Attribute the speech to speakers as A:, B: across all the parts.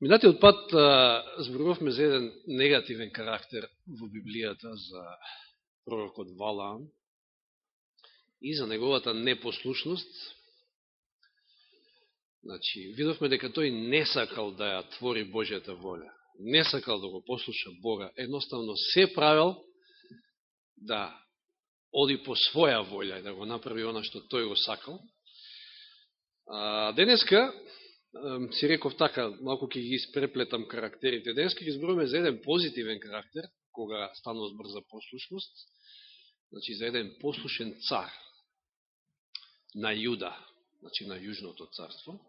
A: Минатиот пат зборувавме за еден негативен карактер во Библијата за пророкот Валаам и за неговата непослушност. Значи, видовме дека тој не сакал да ја твори Божјата воля. Не сакал да го послуша Бога. Едноставно се правил да оди по своја волја и да го направи она што тој го сакал. А, денеска си реков така, малку ќе ги испреплетам карактерите. Денеска ги зборуваме за еден позитивен карактер, кога станува збор за послушност, значи за еден послушен цар на Јуда, значи на Јужното царство.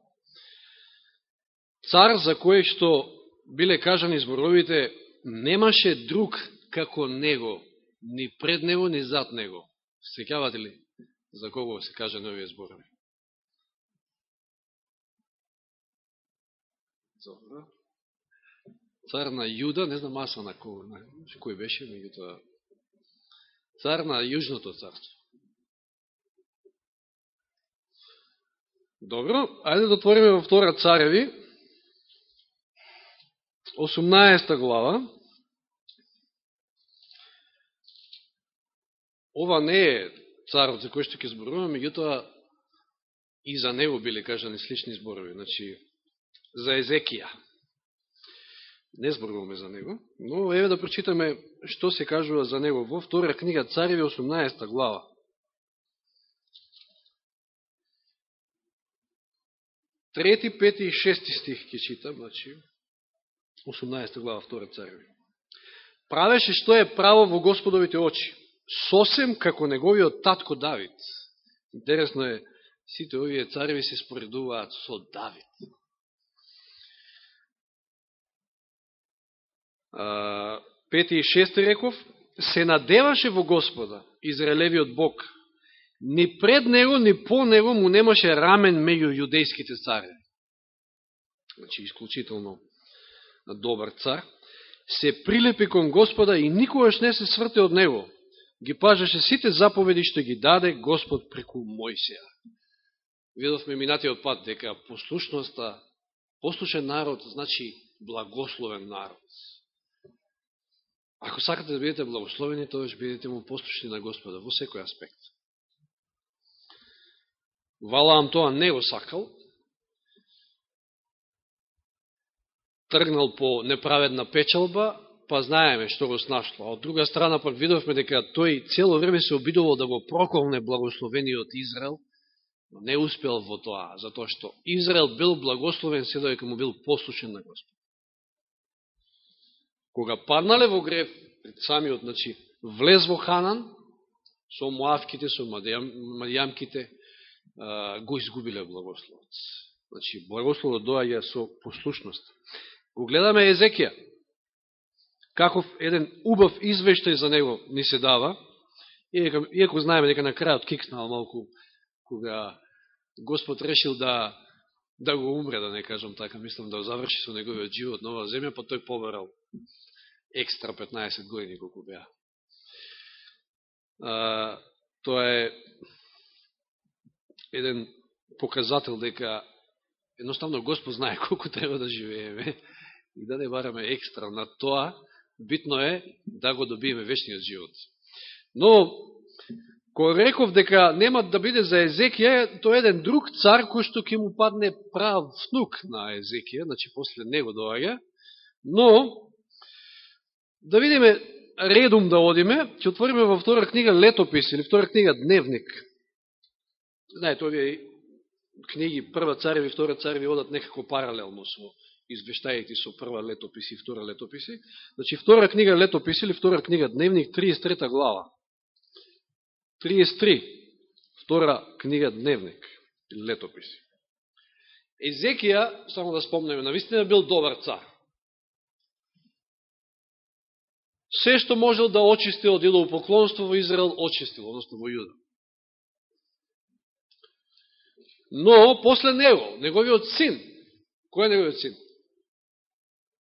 A: Цар за кој што биле кажани зборовите, немаше друг како него, ни пред него, ни зад него. Секјавате ли за кого се кажа новија зборови? Добро. Цар на Јуда, не знам аса на кој, на кој беше, меѓутоа цар на Јужното царство. Добро, ајде да отвориме во втора цареви, 18 глава. Ова не е царот за кој што ќе зборуваме, меѓутоа и за него биле кажани слични зборови. Значи, за Езекија. Не зборуваме за него, но еве да прочитаме што се кажува за него во втора книга Цареви 18 глава. Трети, пети и шести стих ќе читам, значи 18 глава втора Цареви. Правеше што е право во Господовите очи, сосем како неговиот татко Давид. Интересно е, сите овие цареви се споредуваат со Давид. Пети и шести реков, се надеваше во Господа, Израелевиот Бог. Ни пред него, ни по него му немаше рамен меѓу јудејските цари. Значи, исклучително добар цар. Се прилепи кон Господа и никогаш не се сврте од него. Ги пажаше сите заповеди што ги даде Господ преку Мојсија. Видовме минатиот пат дека послушноста, послушен народ, значи благословен народ. Ако сакате да бидете благословени, тоа ќе бидете му послушни на Господа во секој аспект. Валаам тоа не го сакал, тргнал по неправедна печалба, па знаеме што го снашло. А од друга страна пак видовме дека тој цело време се обидувал да го проколне благословениот Израел, но не успел во тоа, затоа што Израел бил благословен се дека му бил послушен на Господ. Кога паднале во греф, пред самиот, значи, влез во Ханан, со Моавките, со Мадијамките, го изгубиле благословот. Значи, благословот доаѓа со послушност. Го гледаме Езекија. Каков еден убав извештај за него ни се дава, иако, иако знаеме дека на крајот кикснал малку, кога Господ решил да да го умре, да не кажам така, мислам да заврши со неговиот живот нова земја, па тој побарал екстра 15 години колку беа. А, тоа е еден показател дека едноставно Господ знае колку треба да живееме и да не бараме екстра на тоа, битно е да го добиеме вечниот живот. Но, кој реков дека нема да биде за Езекија, тоа е еден друг цар кој што ќе му падне прав внук на Езекија, значи после него доаѓа, но Да видиме редум да одиме, ќе отвориме во втора книга Летопис или втора книга Дневник. Знаете, овие книги, прва цареви, втора цареви одат некако паралелно со извештајите со прва летописи, и втора летописи. Значи, втора книга Летопис или втора книга Дневник, 33 глава. 33. Втора книга Дневник Летописи. Езекија, само да спомнеме, навистина бил добар цар. Се што можел да очисти од поклонство во Израел, очистил, односно во Јуда. Но, после него, неговиот син, кој е неговиот син?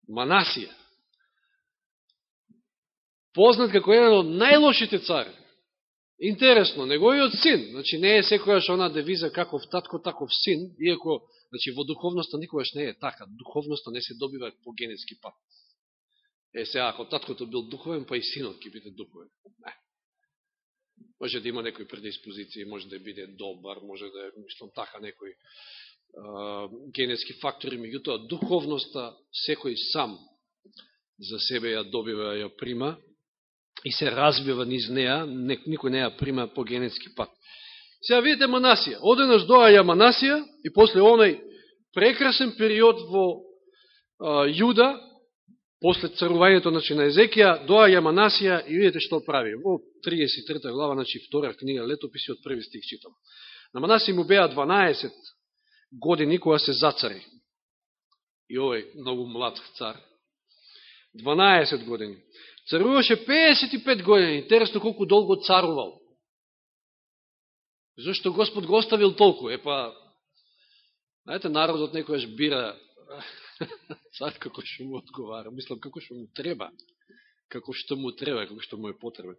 A: Манасија. Познат како еден од најлошите цари. Интересно, неговиот син, значи не е секојаш она девиза каков татко, таков син, иако Значи, во духовноста никогаш не е така. Духовноста не се добива по генетски пат. Е, сега, ако таткото бил духовен, па и синот ќе биде духовен. Не. Може да има некои предиспозиции, може да биде добар, може да мислам, така некои а, генетски фактори, меѓутоа духовноста секој сам за себе ја добива, ја прима и се разбива низ неа, никој не ја прима по генетски пат. Сега видите Манасија. Оденаш доаја Манасија и после оној прекрасен период во а, Јуда, после царувањето значи, на Езекија, доаја Манасија и видите што прави. Во 33 глава, значи втора книга, летописи од први стих читам. На Манасија му беа 12 години кога се зацари. И овој многу млад цар. 12 години. Царуваше 55 години. Интересно колку долго царувал. Зошто Господ го оставил толку? Епа, знаете, народот некојаш бира Сад како што му одговара. Мислам, како што му треба. Како што му треба, како што му е потребен.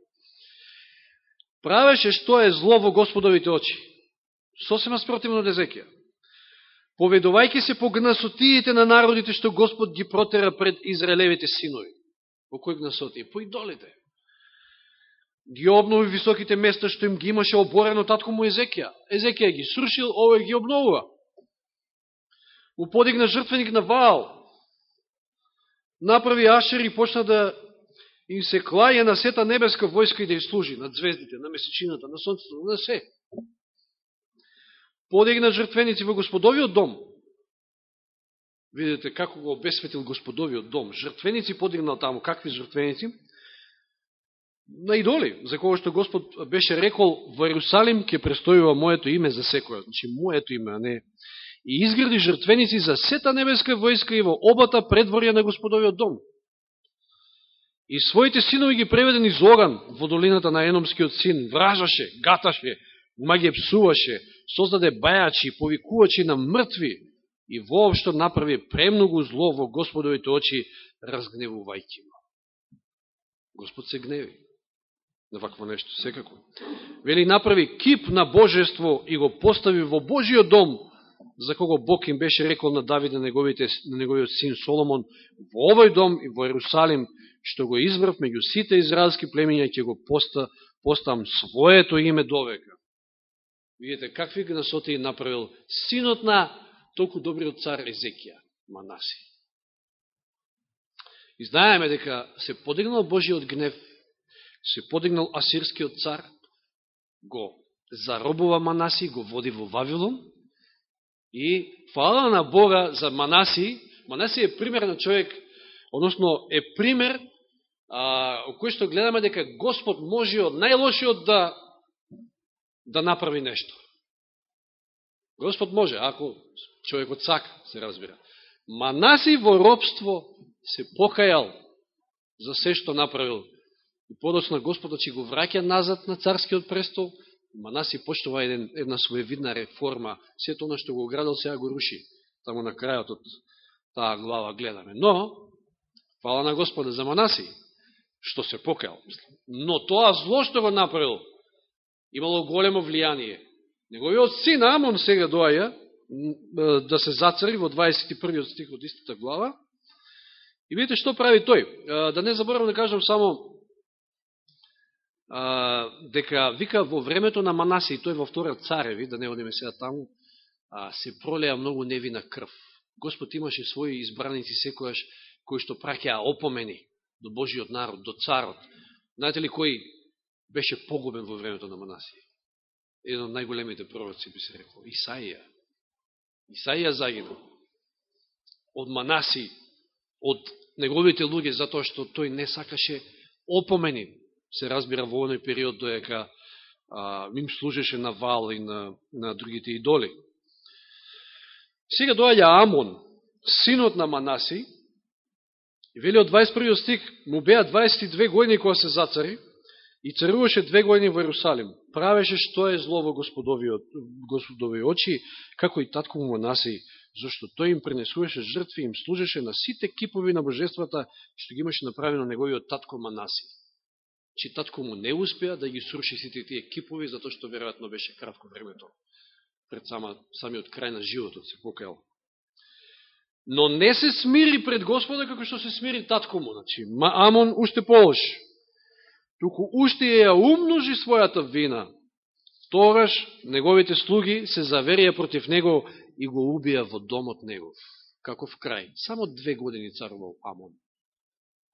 A: Правеше што е зло во Господовите очи. Сосема спротивно од Езекија. Поведувајќи се по гнасотиите на народите што Господ ги протера пред Израелевите синови. По кој гнасоти? По идолите ги обнови високите места што им ги имаше оборено татко му Езекија. Езекија ги срушил, овој ги обновува. Му подигна жртвеник на Ваал. Направи Ашер и почна да им се клаја на сета небеска војска и да ја служи, на звездите, на месечината, на сонцето, на се. Подигна жртвеници во Господовиот дом. Видите како го обесветил Господовиот дом. Жртвеници подигнал таму. Какви жртвеници? на идоли, за кого што Господ беше рекол во Иерусалим ќе престојува моето име за секоја, значи моето име, а не и изгради жртвеници за сета небеска војска и во обата предворја на Господовиот дом. И своите синови ги преведени из оган во долината на Еномскиот син, вражаше, гаташе, маге псуваше, создаде бајачи, повикувачи на мртви и воопшто направи премногу зло во Господовите очи, разгневувајќи го. Господ се гневи на вакво нешто, секако. Вели, направи кип на божество и го постави во Божиот дом, за кого Бог им беше рекол на Давид на, неговите, на неговиот син Соломон, во овој дом и во Ерусалим, што го изврв меѓу сите израелски племиња, ќе го поста, постам своето име довека. Видите, какви гнасоти направил синот на толку добриот цар Езекија, Манаси. И знаеме дека се подигнал Божиот гнев се подигнал асирскиот цар, го заробува Манаси, го води во Вавилон и фала на Бога за Манаси. Манаси е пример на човек, односно е пример а, кој што гледаме дека Господ може од најлошиот да, да направи нешто. Господ може, ако човекот сака, се разбира. Манаси во робство се покајал за се што направил И подоцна Господот че го враќа назад на царскиот престол, Манаси почнува еден, една своевидна реформа, сето оно што го градал сега го руши. Тамо на крајот од таа глава гледаме. Но, фала на Господа за Манаси, што се покаял. Но тоа зло што го направил, имало големо влијание. Неговиот син Амон сега доаја да се зацари во 21. стих од истата глава. И видите што прави тој. Да не заборавам да кажам само а, дека вика во времето на Манаси, и тој во втора цареви, да не одиме сега таму, а, се пролеа многу невина крв. Господ имаше своји избраници секојаш, кои што праќаа опомени до Божиот народ, до царот. Знаете ли кој беше погубен во времето на Манаси? Еден од најголемите пророци би се рекол. Исаија. Исаија загина Од Манаси, од неговите луѓе, затоа што тој не сакаше опомени се разбира во оној период доека а, им служеше на Вал и на, на другите идоли. Сега доаѓа Амон, синот на Манаси, и вели од 21 стик, му беа 22 години кога се зацари, и царуваше две години во Иерусалим. Правеше што е зло во Господови, Господови очи, како и татко му Манаси, зашто тој им пренесуваше жртви, им служеше на сите кипови на божествата, што ги имаше направено неговиот татко Манаси че татко му не успеа да ги сруши сите тие кипови, затоа што веројатно беше кратко времето пред сама, самиот крај на животот се покајал. Но не се смири пред Господа како што се смири татко му. Значи, Амон уште полош. Туку уште ја умножи својата вина. Тогаш неговите слуги се заверија против него и го убија во домот негов. Каков крај? Само две години царувал Амон.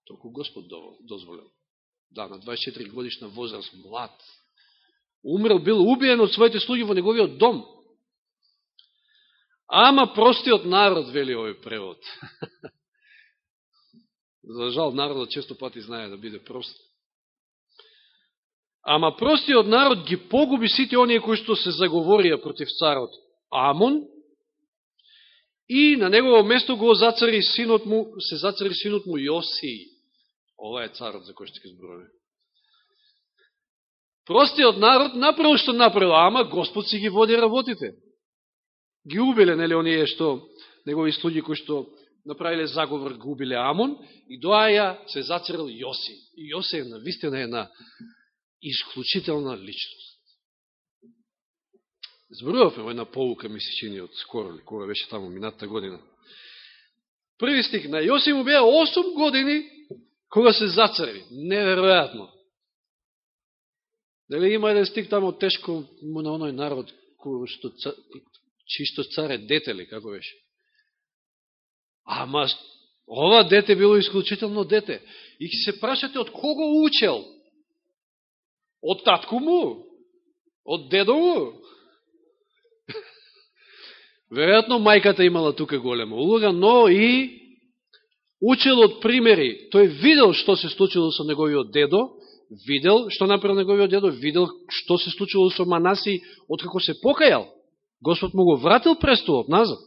A: Толку Господ дозволил. Да, на 24 годишна возраст, млад. Умрел, бил убиен од своите слуги во неговиот дом. Ама простиот народ, вели овој превод. За жал, народот често пати знае да биде прост. Ама простиот народ ги погуби сите оние кои што се заговорија против царот Амон и на негово место го зацари синот му, се зацари синот му Јоси. Ова е царот за кој што ќе зборуваме. Простиот народ направил што направил, ама Господ си ги води работите ги убиле, нели, оние што, негови слуги кои што направиле заговор, ги убиле Амон, и доаја се зацерил Јоси. И Јоси е навистина една исклучителна личност. Зборувавме една полука, ми се чини од скоро, кога беше таму минатата година. Први стик, на Јоси му беа 8 години кога се зацари. Неверојатно. Дали има еден стик тамо тешко му на оној народ, кој што чисто царе дете ли, како беше? Ама, ова дете било исклучително дете. И ќе се прашате од кого учел? Од татку му? Од дедо му? Веројатно мајката имала тука голема улога, но и учел од примери. Тој видел што се случило со неговиот дедо, видел што направил неговиот дедо, видел што се случило со Манаси, откако се покајал. Господ му го вратил престолот назад.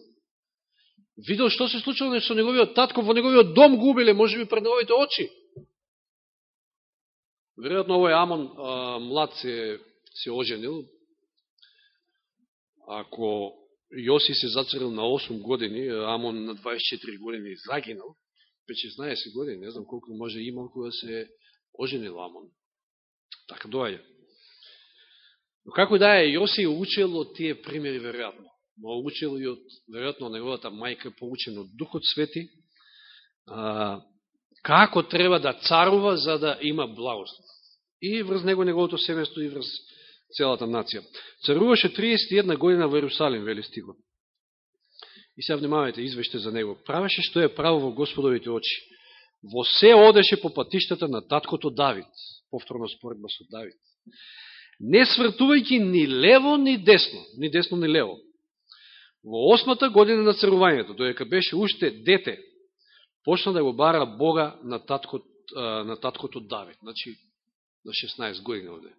A: Видел што се случило со неговиот татко, во неговиот дом губиле, може би пред неговите очи. Веројатно овој Амон а, млад се, се оженил. Ако Јоси се зацарил на 8 години, Амон на 24 години загинал, 15 години, не знам колку може имал кога да се оженил Амон. Така доаѓа. Но како да е, Јоси учил од тие примери, веројатно. Но учел и од, веројатно, неговата мајка, поучен од Духот Свети, а, како треба да царува за да има благослов. И врз него неговото семејство и врз целата нација. Царуваше 31 година во Иерусалим, вели стигот. И се внимавајте, извеште за него. Правеше што е право во Господовите очи. Во се одеше по патиштата на таткото Давид. Повторно споредба со Давид не свртувајќи ни лево, ни десно, ни десно, ни лево. Во осмата година на царувањето, доека беше уште дете, почна да го бара Бога на, таткот, на таткото Давид. Значи, на 16 години оде.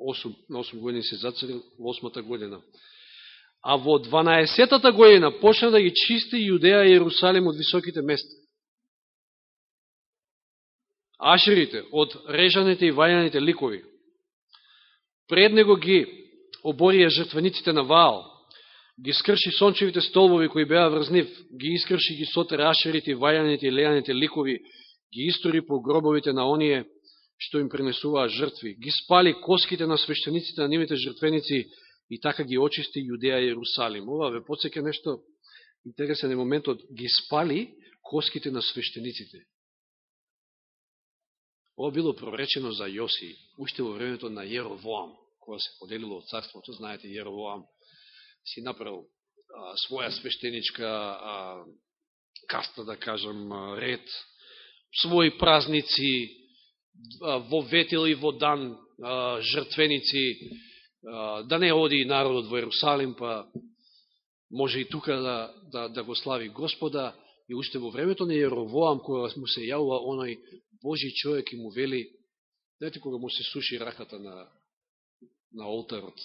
A: 8, на 8 години се зацарил во осмата година. А во 12-тата година почна да ги чисти Јудеја и Јерусалим од високите места. Ашерите, од режаните и вајаните ликови, Пред него ги оборија жртвениците на Ваал, ги скрши сончевите столбови кои беа врз нив, ги искрши ги сотер ашерите, вајаните и лејаните ликови, ги истори по гробовите на оние што им пренесуваа жртви, ги спали коските на свештениците на нивите жртвеници и така ги очисти Јудеја и Јерусалим. Ова ве подсеќа нешто интересен е моментот, ги спали коските на свештениците. Ова било проречено за Јоси, уште во времето на Јеровоам, кога се поделило од царството, знаете, Јеровоам си направил а, своја свештеничка а, каста, да кажам, ред, своји празници, а, во ветил и во дан, а, жртвеници, а, да не оди народот во Јерусалим, па може и тука да, да, да го слави Господа, и уште во времето на Јеровоам, кога му се јавува оној Божи човек и му вели, знаете кога му се суши раката на, на олтарот,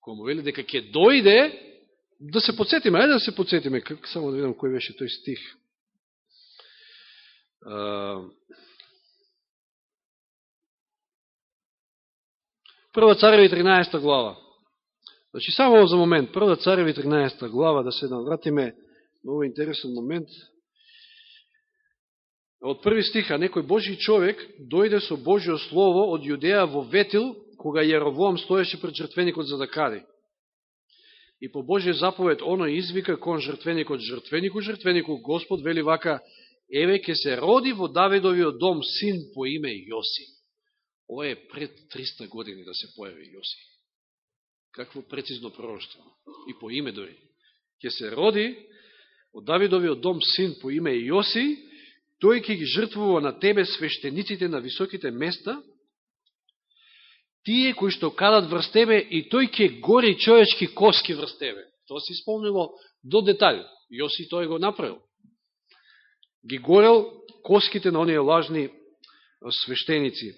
A: кога му вели дека ќе дојде, да се подсетиме, ајде да се подсетиме, как, само да видам кој беше тој стих. Прва цареви 13 глава. Значи, само за момент, Прва цареви 13 глава, да се навратиме на овој интересен момент, од први стиха некој Божи човек дојде со Божио Слово од Јудеја во Ветил, кога Јеровоам стоеше пред жртвеникот за да кади. И по Божија заповед оно извика кон жртвеникот жртвенику, жртвенику Господ вели вака, еве ке се роди во Давидовиот дом син по име Јоси. Ова е пред 300 години да се појави Јоси. Какво прецизно пророќство. И по име дори. Ке се роди од Давидовиот дом син по име Јоси, тој ќе ги жртвува на тебе свештениците на високите места, тие кои што кадат врз тебе и тој ќе гори човечки коски врз тебе. Тоа се исполнило до детали. Јоси тој го направил. Ги горел коските на оние лажни свештеници,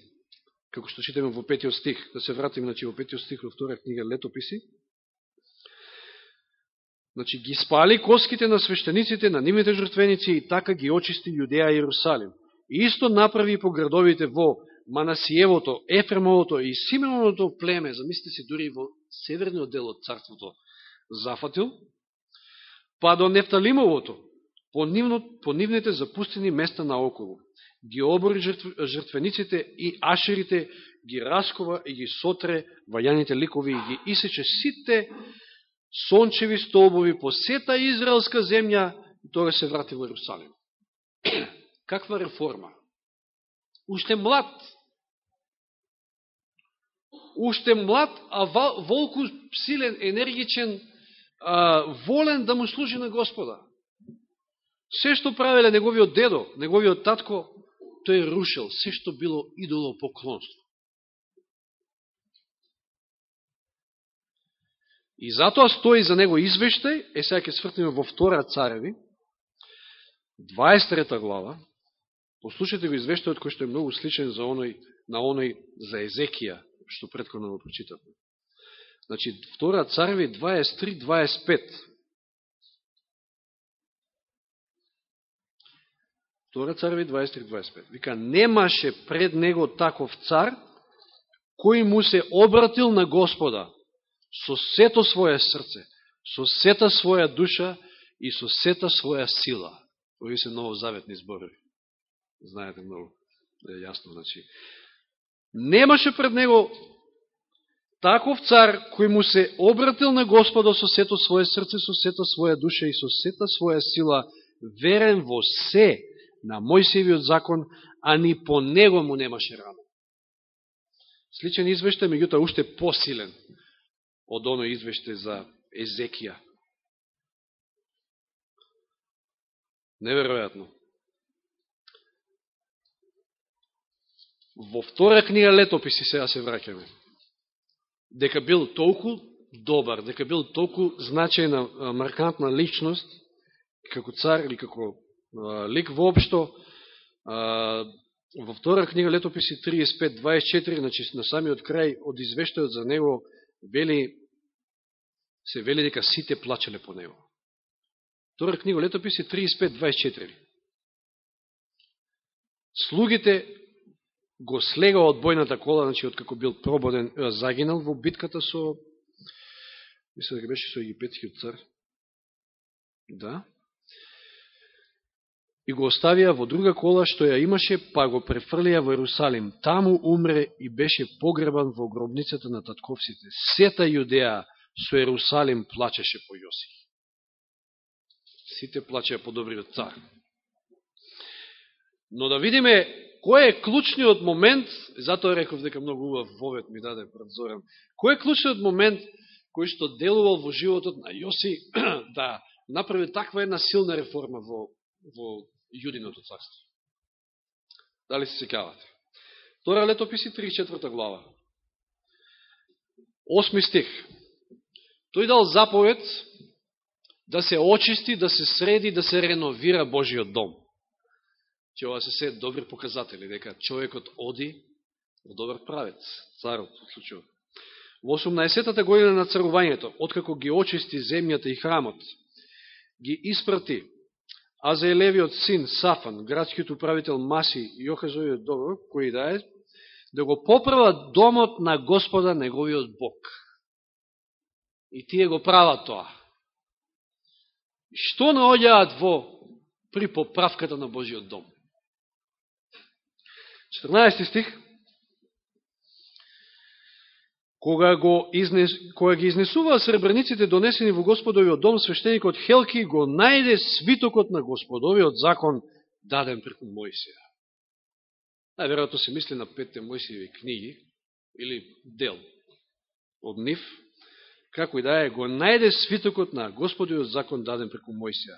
A: како што читаме во петиот стих. Да се вратим значи, во петиот стих во втора книга Летописи. Значи, ги спали коските на свештениците, на нивните жртвеници и така ги очисти Јудеја и Иерусалим. И исто направи по градовите во Манасиевото, Ефремовото и Симеоното племе, замислите си дури во северниот дел од царството, зафатил, па до Нефталимовото, по, нивно, по нивните запустени места наоколу. Ги обори жртвениците и ашерите, ги раскова и ги сотре вајаните ликови и ги исече сите сончеви столбови по сета израелска земја и тога се врати во Иерусалим. Каква реформа? Уште млад. Уште млад, а волку силен, енергичен, волен да му служи на Господа. Се што правеле неговиот дедо, неговиот татко, тој рушил. Се што било идоло поклонство. И затоа стои за него извештај, е сега ќе свртиме во втора цареви, 23 глава, послушайте го извештајот кој што е многу сличен за оној, на оној за Езекија, што предходно го прочитавме. Значи, втора цареви 23-25. Втора цареви 23-25. Вика, немаше пред него таков цар, кој му се обратил на Господа, со сето своје срце, со сета своја душа и со сета своја сила. Ови се новозаветни зборови. Знаете многу, да е јасно, значи. Немаше пред него таков цар кој му се обратил на Господа со сето своје срце, со сета своја душа и со сета своја сила, верен во се на Мојсевиот закон, а ни по него му немаше рано. Сличен извештај, меѓутоа уште посилен од оној извеште за Езекија. Неверојатно. Во втора книга Летописи сега се враќаме. Дека бил толку добар, дека бил толку значајна, маркантна личност, како цар или како лик воопшто, во втора книга Летописи 35:24, значи на самиот крај од извештајот за него, вели, се вели дека сите плачеле по него. Втора книга Летописи 35:24. Слугите го слега од бојната кола, значи откако бил прободен, загинал во битката со, мисля дека беше со египетскиот цар. Да. И го оставија во друга кола што ја имаше, па го префрлија во Ерусалим. Таму умре и беше погребан во гробницата на татковците. Сета Јудеја со Ерусалим плачеше по Јосиф. Сите плачеа по добриот цар. Но да видиме кој е клучниот момент, затоа реков дека многу убав вовет ми даде пред Зоран, кој е клучниот момент кој што делувал во животот на Јоси да направи таква една силна реформа во, во јудиното царство. Дали се секавате? Тора летописи 34 глава. Осми стих. Тој дал заповед да се очисти, да се среди, да се реновира Божиот дом. Че ова се се добри показатели, дека човекот оди во добар правец, царот, во случајот. Во 18-та година на царувањето, откако ги очисти земјата и храмот, ги испрати А за Елевиот син Сафан, градскиот управител Маси и Јохазовиот добро, кој да е, да го поправа домот на Господа, неговиот Бог. И тие го прават тоа. Што наоѓаат во при поправката на Божиот дом? 14 стих. Кога, го изнес, кога ги изнесуваа сребрениците донесени во Господовиот дом, свештеникот Хелки го најде свитокот на Господовиот закон даден преку Мојсија. Најверојатно се мисли на петте Мојсиеви книги, или дел од нив, како и да е, го најде свитокот на Господиот закон даден преку Мојсија.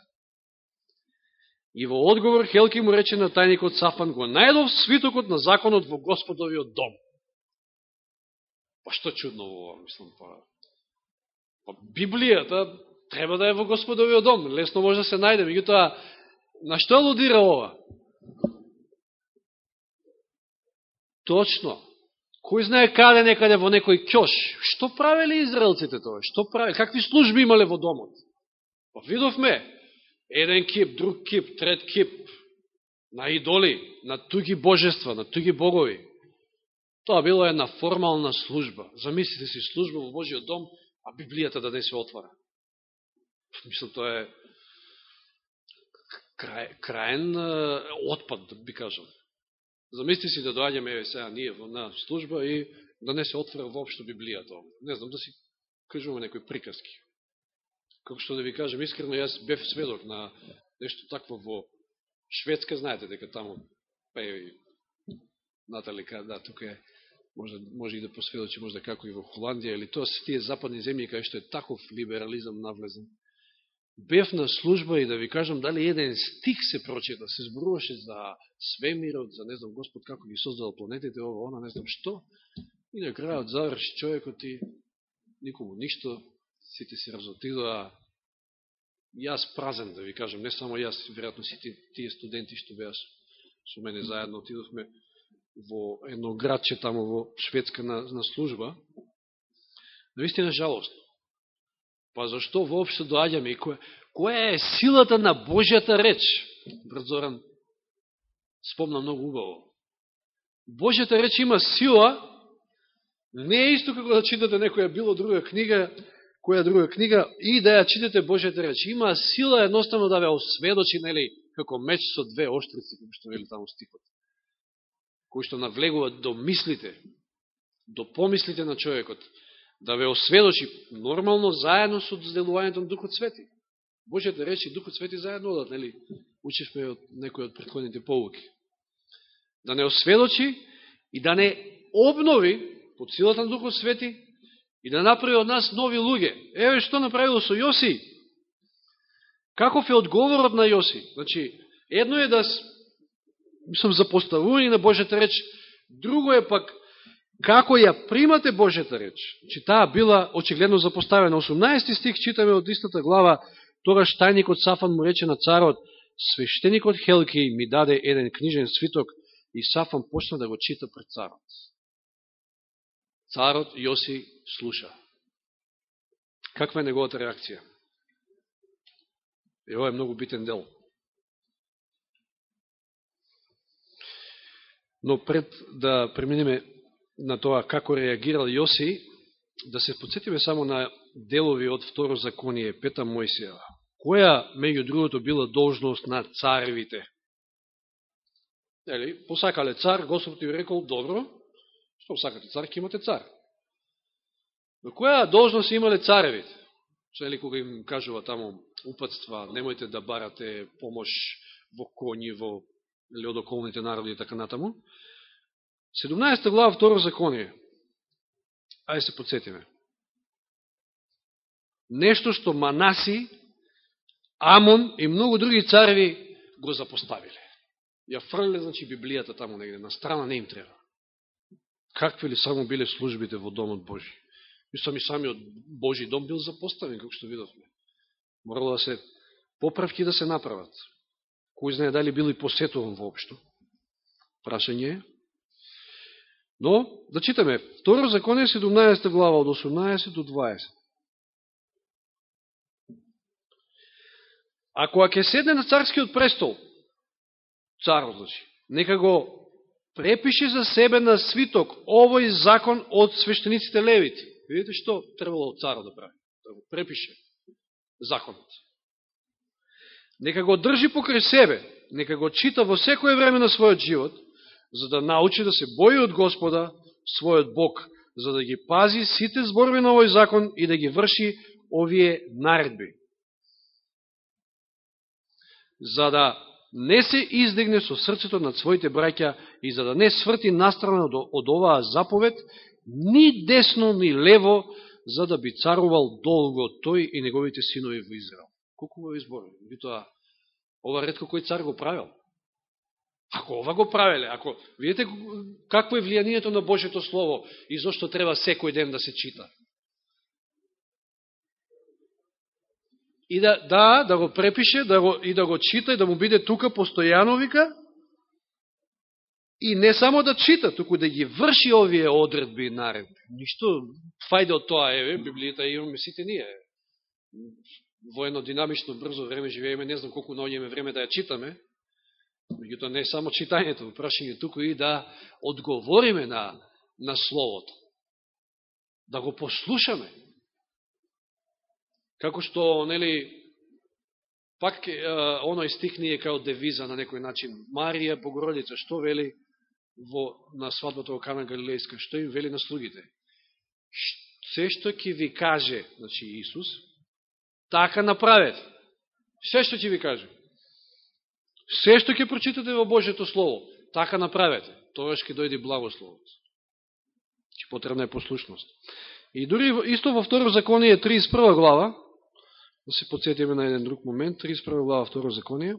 A: И во одговор Хелки му рече на тајникот Сафан, го најдов свитокот на законот во Господовиот дом. Па што чудно ова, мислам, па... Па Библијата треба да е во Господовиот дом, лесно може да се најде, меѓутоа, на што алудира ова? Точно, Кој знае каде некаде во некој кјош? Што правеле израелците тоа? Што правеле? Какви служби имале во домот? Па видовме, еден кип, друг кип, трет кип, на идоли, на туги божества, на туги богови. Тоа било една формална служба. Замислите си служба во Божиот дом, а Библијата да не се отвара. Мислам, тоа е крај, краен отпад, да би кажал. Замисли си да доаѓаме еве сега ние во на служба и да не се отвора воопшто Библијата. Не знам, да си кажуваме некои приказки. Како што да ви кажем искрено, јас бев сведок на нешто такво во Шведска, знаете дека таму па и Натали да, тука е може, може и да посведочи, може да како и во Холандија, или тоа се тие западни земји кај што е таков либерализам навлезен. Бев на служба и да ви кажам дали еден стих се прочета, се зборуваше за свемирот, за не знам Господ како ги создал планетите, ова, она, не знам што, и на крајот заврши човекот и никому ништо, сите се разотидоа, јас празен, да ви кажам, не само јас, веројатно сите тие студенти што беа со мене заедно, отидовме во едно градче тамо во Шведска на, на служба, наистина жалостно. Па зашто воопшто доаѓаме и која, која е силата на Божјата реч? Брат спомна многу убаво. Божјата реч има сила, не е исто како да читате некоја било друга книга, која друга книга, и да ја читате Божјата реч. Има сила едноставно да ве осведочи, нели, како меч со две оштрици, како што вели таму стихот кои што навлегуваат до мислите, до помислите на човекот да ве осведочи нормално заедно со делувањето на Духот Свети. Божјата да речи Духот Свети заедно одат, нели? Учишме од некои од предходните полуки. Да не осведочи и да не обнови под силата на Духот Свети и да направи од нас нови луѓе. Еве што направило со Јоси. Каков е одговорот на Јоси? Значи, едно е да мислам за поставување на Божјата реч, друго е пак Како ја примате Божјата реч? Че таа била очигледно запоставена. 18 стих читаме од истата глава, тогаш тајникот Сафан му рече на царот, свештеникот Хелки ми даде еден книжен свиток и Сафан почна да го чита пред царот. Царот Јоси слуша. Каква е неговата реакција? И ова е многу битен дел. Но пред да преминеме на тоа како реагирал Јоси, да се подсетиме само на делови од второ законие, пета Мојсија. Која, меѓу другото, била должност на царевите? Ели, посакале цар, Господ ти рекол, добро, што сакате цар, ке имате цар. Но која должност имале царевите? Ели, кога им кажува таму упадства, немојте да барате помош во коњи, во или од околните народи и така натаму. 17 глава, второ законие. Ајде се подсетиме. Нешто што Манаси, Амон и многу други цареви го запоставиле. Ја фрле, значи, Библијата таму негде, на страна не им треба. Какви ли само биле службите во Домот Божи? И сами самиот Божи дом бил запоставен, како што видовме. Морало да се поправки да се направат. Кој знае дали бил и посетуван воопшто. Прашање е. Но, да читаме, второ законе 17 глава од 18 до 20. Ако ќе седне на царскиот престол, царот, значи, нека го препише за себе на свиток овој закон од свештениците левити. Видите што требало царот да прави? Да го препише законот. Нека го држи покрај себе, нека го чита во секое време на својот живот, за да научи да се бои од Господа, својот Бог, за да ги пази сите зборови на овој закон и да ги врши овие наредби. За да не се издигне со срцето над своите браќа и за да не сврти настрана од, од оваа заповед, ни десно, ни лево, за да би царувал долго тој и неговите синови во Израел. Колку го избори? Би ова редко кој цар го правил. Ако ова го правеле, ако видите какво е влијанието на Божето Слово и зашто треба секој ден да се чита. И да, да, да го препише да го, и да го чита и да му биде тука постојано, вика, и не само да чита, туку да ги врши овие одредби и наредби. Ништо фајде од тоа, еве, Библијата имаме сите ние. Во едно динамично, брзо време живееме, не знам колку наоѓаме време да ја читаме, Меѓутоа не само читањето, прашање туку и да одговориме на, на Словото. Да го послушаме. Како што, нели, пак е, оној стих ни е као девиза на некој начин. Марија Богородица, што вели во, на свадбата во Кана Галилејска? Што им вели на слугите? Се што ќе ви каже, значи Исус, така направете. Се што ќе ви каже. Се што ќе прочитате во Божето Слово, така направете. Тоа ќе дојде благословот. Че потребна е послушност. И дури исто во второ законие 31 глава, да се подсетиме на еден друг момент, 31 глава второ законие,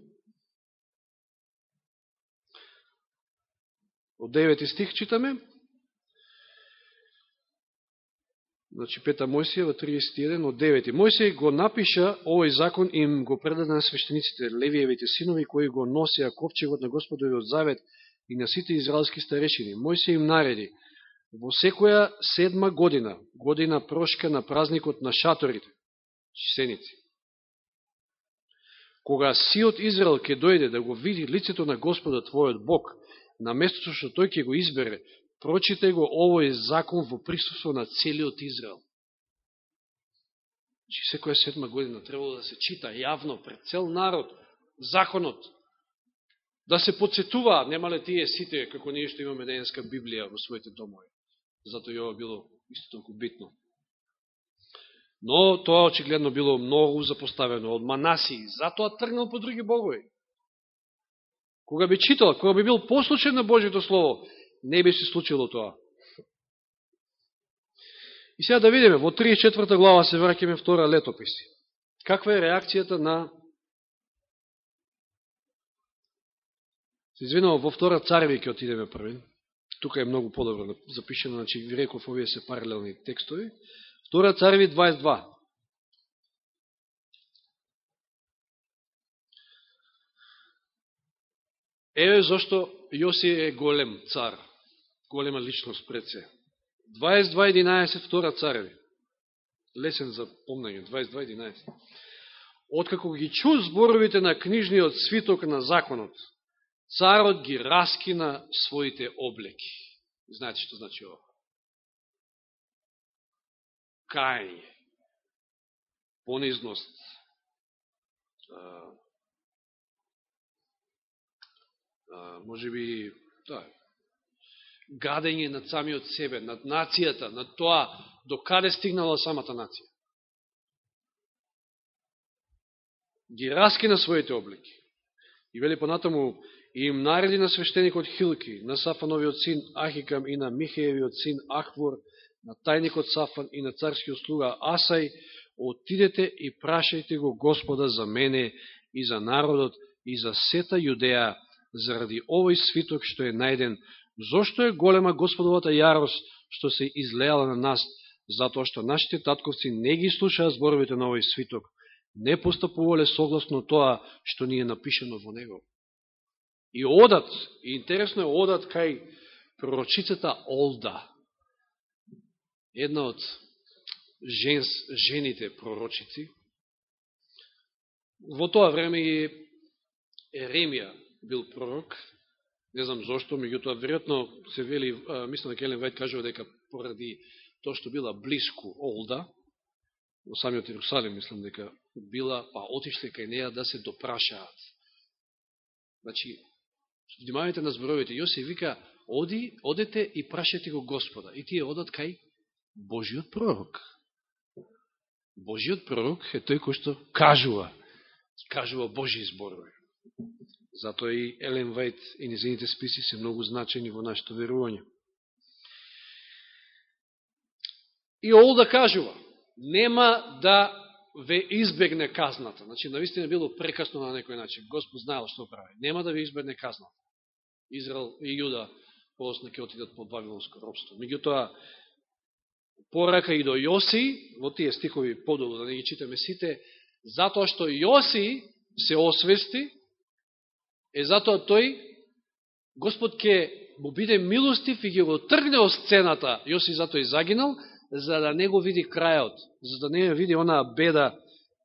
A: од 9 стих читаме, Значи, Пета Мојсиева, 31 од 9. Мојсиј го напиша овој закон и им го предаде на свештениците, Левиевите синови, кои го носеа копчегот на Господовиот завет и на сите израелски старешини. Мојсиј им нареди, во секоја седма година, година прошка на празникот на шаторите, чисеници, кога сиот Израел ќе дојде да го види лицето на Господа твојот Бог, на местото што тој ќе го избере, прочите го овој закон во присуство на целиот Израел. Значи, секоја седма година требало да се чита јавно пред цел народ законот. Да се подсетуваат, немале тие сите, како ние што имаме денеска Библија во своите домови. Зато и ова било исто толку битно. Но тоа очигледно било многу запоставено од Манаси, затоа тргнал по други богови. Кога би читал, кога би бил послушен на Божието Слово, не би се случило тоа. И сега да видиме, во 34 глава се вракеме втора летописи. Каква е реакцијата на Се извинувам, во втора цареви ќе отидеме првен. Тука е многу подобро запишено, значи ви реков, овие се паралелни текстови. Втора цареви 22. Еве зашто Јоси е голем цар голема личност пред се. 22.11, втора цареви. Лесен за помнање, 22.11. Откако ги чу зборовите на книжниот свиток на законот, царот ги раскина своите облеки. Знаете што значи ова? Кајање, понизност, може би, тоа гадење над самиот себе, над нацијата, над тоа до каде стигнала самата нација. Ги раскина своите облики. И вели понатаму, и им нареди на свештеникот Хилки, на Сафановиот син Ахикам и на Михеевиот син Ахвор, на тајникот Сафан и на царскиот слуга Асај, отидете и прашајте го Господа за мене и за народот и за сета Јудеја, заради овој свиток што е најден Зошто е голема Господовата јарост што се излеала на нас, затоа што нашите татковци не ги слушаа зборовите на овој свиток, не постапувале согласно тоа што ни е напишено во него. И одат, и интересно е одат кај пророчицата Олда, една од женс, жените пророчици. Во тоа време и Еремија бил пророк, Не знам зошто, меѓутоа, веројатно се вели, мислам дека Елен Вајд кажува дека поради тоа што била блиску Олда, во самиот Иерусалим, мислам дека била, па отишле кај неја да се допрашаат. Значи, внимавајте на зборовите. Јосиф вика, оди, одете и прашете го Господа. И тие одат кај Божиот пророк. Божиот пророк е тој кој што кажува, кажува Божи зборови. Затоа и Елен Вајт и незините списи се многу значени во нашето верување. И Олда кажува, нема да ве избегне казната. Значи, навистина било прекасно на некој начин. Господ знаел што прави. Нема да ве избегне казната. Израел и Јуда после ќе отидат под Вавилонско робство. Меѓутоа, порака и до Јоси, во тие стихови подолу, да не ги читаме сите, затоа што Јоси се освести, е затоа тој, Господ ќе му биде милостив и ќе го тргне од сцената, Јоси затоа и загинал, за да не го види крајот, за да не види онаа беда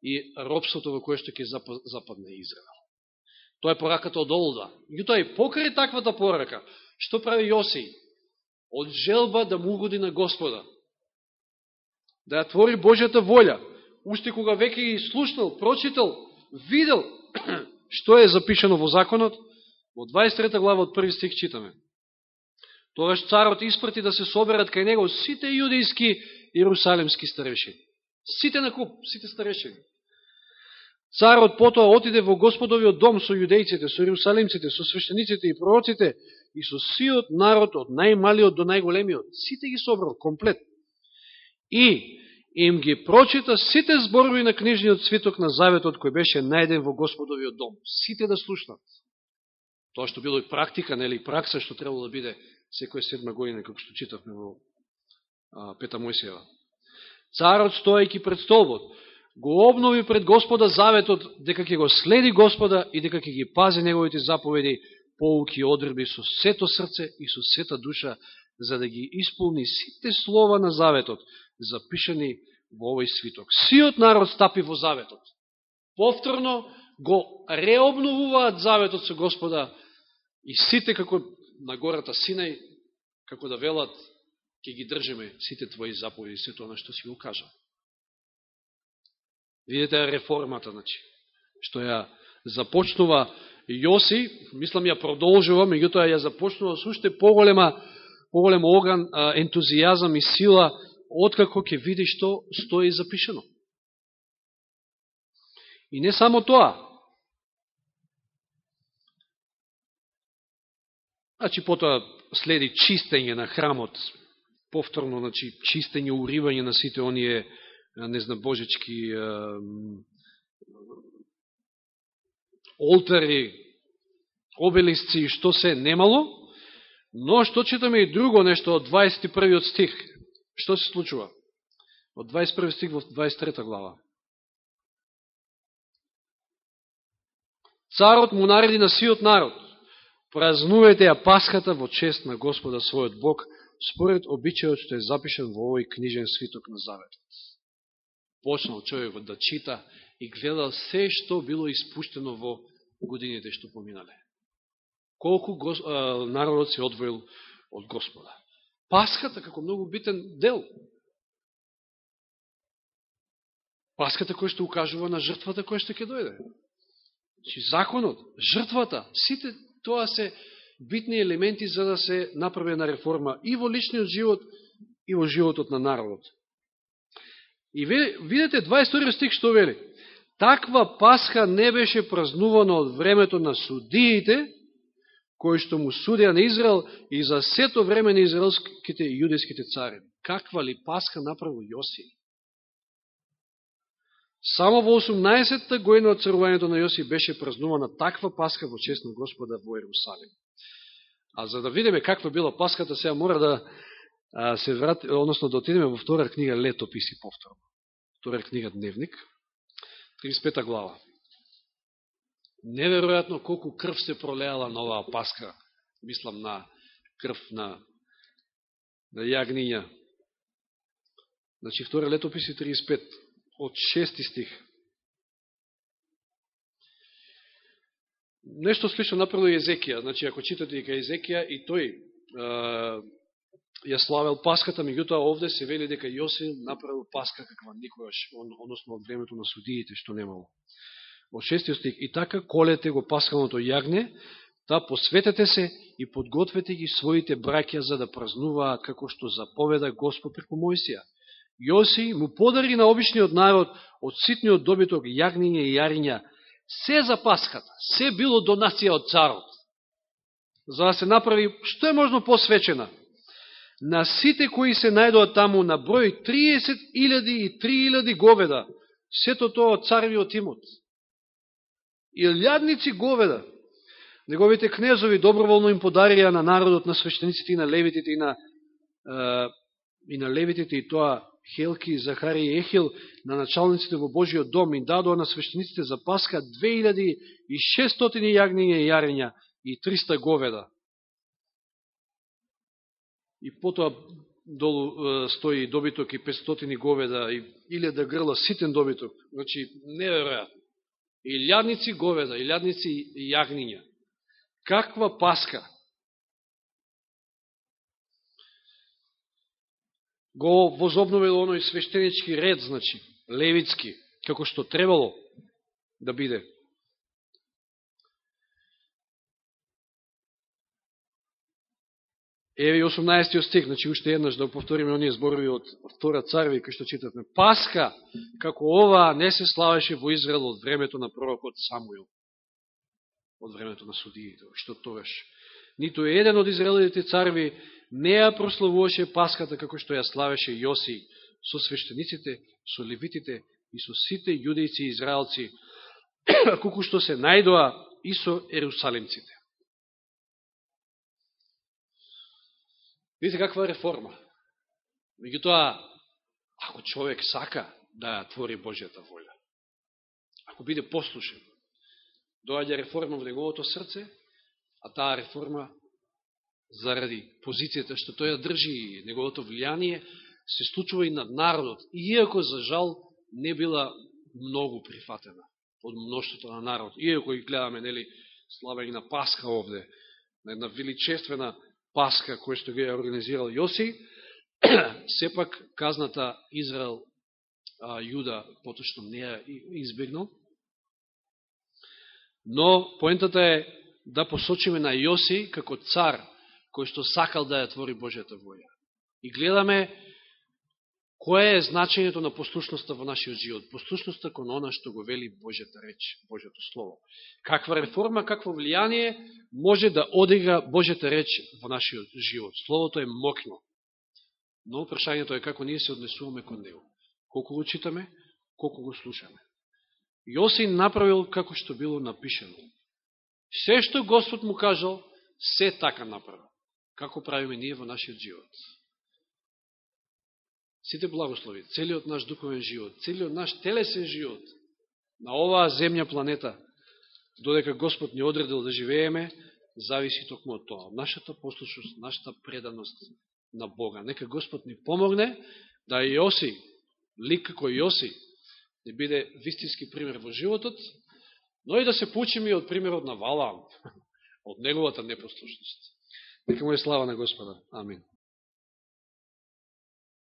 A: и робството во кое што ќе западне Израел. Тоа е пораката од Олда. Меѓутоа и покрај таквата порака, што прави Јоси? Од желба да му угоди на Господа. Да ја твори Божјата волја. Уште кога веќе ги слушнал, прочитал, видел што е запишано во законот, во 23 глава од први стих читаме. Тогаш царот испрати да се соберат кај него сите јудејски иерусалимски старешини. Сите на куп, сите старешини. Царот потоа отиде во Господовиот дом со јудејците, со иерусалимците, со свештениците и пророците и со сиот народ од најмалиот до најголемиот. Сите ги собрал, комплет. И им ги прочита сите зборови на книжниот свиток на заветот кој беше најден во Господовиот дом. Сите да слушнат. Тоа што било и практика, нели, пракса што требало да биде секоја седма година, како што читавме во а, Пета Мојсева. Царот, стоејќи пред столбот, го обнови пред Господа заветот дека ќе го следи Господа и дека ќе ги пази неговите заповеди, поуки и одрби со сето срце и со сета душа, за да ги исполни сите слова на заветот, запишани во овој свиток. Сиот народ стапи во заветот. Повторно го реобновуваат заветот со Господа и сите како на гората Синај, како да велат, ќе ги држиме сите твои заповеди, сето оно што си го кажа. Видите реформата, значи, што ја започнува Јоси, мислам ја продолжува, меѓутоа ја започнува со уште поголема, поголем оган, ентузијазам и сила, откако ќе види што стои запишено. И не само тоа, Значи, потоа следи чистење на храмот, повторно, значи, чистење, уривање на сите оние, не знам, божечки олтари, обелисци, што се немало, но што читаме и друго нешто од 21 стих. Што се случува? Од 21 стих во 23 глава. Царот му нареди на сиот народ празнувајте ја Пасхата во чест на Господа својот Бог, според обичајот што е запишен во овој книжен свиток на Заветот. Почнал човекот да чита и гледал се што било испуштено во годините што поминале. Колку гос... народот се одвоил од Господа. Пасхата како многу битен дел. Пасхата која што укажува на жртвата која што ќе дојде. Чи значи, законот, жртвата, сите Тоа се битни елементи за да се направи една реформа и во личниот живот, и во животот на народот. И видите 22 стих што вели. Таква Пасха не беше празнувана од времето на судиите, кои што му судија на Израел и за сето време на израелските и јудејските цари. Каква ли Пасха направил Јосија? Само во 18-та година од царувањето на Јосиф беше празнувана таква Пасха во чест на Господа во Ерусалим. А за да видиме каква била паската, сега мора да се врати, односно да отидеме во втора книга Летописи повторно. Втора книга Дневник, 35 глава. Неверојатно колку крв се пролеала на оваа паска, мислам на крв на, на јагниња. Значи, втора Летописи 35 од шести стих. Нешто слично направил Езекија. Значи, ако читате и Езекија, и тој е, ја славел Паската, меѓутоа овде се вели дека Јосиф направил Паска каква никогаш, односно од времето на судиите, што немало во шестиот стих, и така колете го паскалното јагне, Та посветете се и подгответе ги своите браќа за да празнуваат како што заповеда Господ преку Мојсија. Јоси му подари на обичниот народ од ситниот добиток јагниња и јариња, се за паската, се било донација од царот, за да се направи што е можно посвечена. На сите кои се најдоа таму на број 30.000 и 3.000 говеда, сето тоа од царевиот имот. И лјадници говеда, неговите кнезови доброволно им подарија на народот, на свештениците и на левитите и на, е, и на левитите и тоа Хелки, Захари и Ехил на началниците во Божиот дом и дадоа на свештениците за Паска 2600 јагниња и јарења и 300 говеда. И потоа долу стои добиток и 500 говеда и 1000 грла ситен добиток. Значи, неверојатно. И лјадници говеда, и лјадници јагниња. Каква паска? го возобновил оној свештенички ред, значи, левицки, како што требало да биде. Еви 18 стих, значи уште еднаш да повториме оние зборови од втора царви, кои што читавме. Паска, како ова, не се славеше во Израел од времето на пророкот Самуил. Од времето на судиите, што тогаш. Ниту еден од израелите царви не ја прославуваше Паската како што ја славеше Јоси со свештениците, со левитите и со сите јудејци и израелци, колку што се најдоа и со ерусалимците. Видите каква реформа. Меѓутоа, ако човек сака да твори Божјата воља, ако биде послушен, доаѓа реформа во неговото срце, а таа реформа заради позицијата што тој ја држи неговото влијание, се случува и над народот, иако за жал не била многу прифатена од мноштото на народ. Иако ги гледаме, нели, славење на Пасха овде, на една величествена Паска кој што ги организирал Јоси, сепак казната Израел а, Јуда поточно не ја избегнал. Но поентата е да посочиме на Јоси како цар кој што сакал да ја твори Божјата воја. И гледаме кое е значењето на послушноста во нашиот живот. Послушноста кон она што го вели Божјата реч, Божјото Слово. Каква реформа, какво влијание може да одига Божјата реч во нашиот живот. Словото е мокно. Но прашањето е како ние се однесуваме кон него. Колку го читаме, колку го слушаме. Јосин направил како што било напишено. Се што Господ му кажал, се така направил како правиме ние во нашиот живот. Сите благослови, целиот наш духовен живот, целиот наш телесен живот на оваа земја планета, додека Господ ни одредил да живееме, зависи токму од тоа. Нашата послушност, нашата преданост на Бога. Нека Господ ни помогне да Јоси, лик како Јоси, не да биде вистински пример во животот, но и да се получиме од примерот на Валаам, од неговата непослушност. Нека му е слава на Господа. Амин.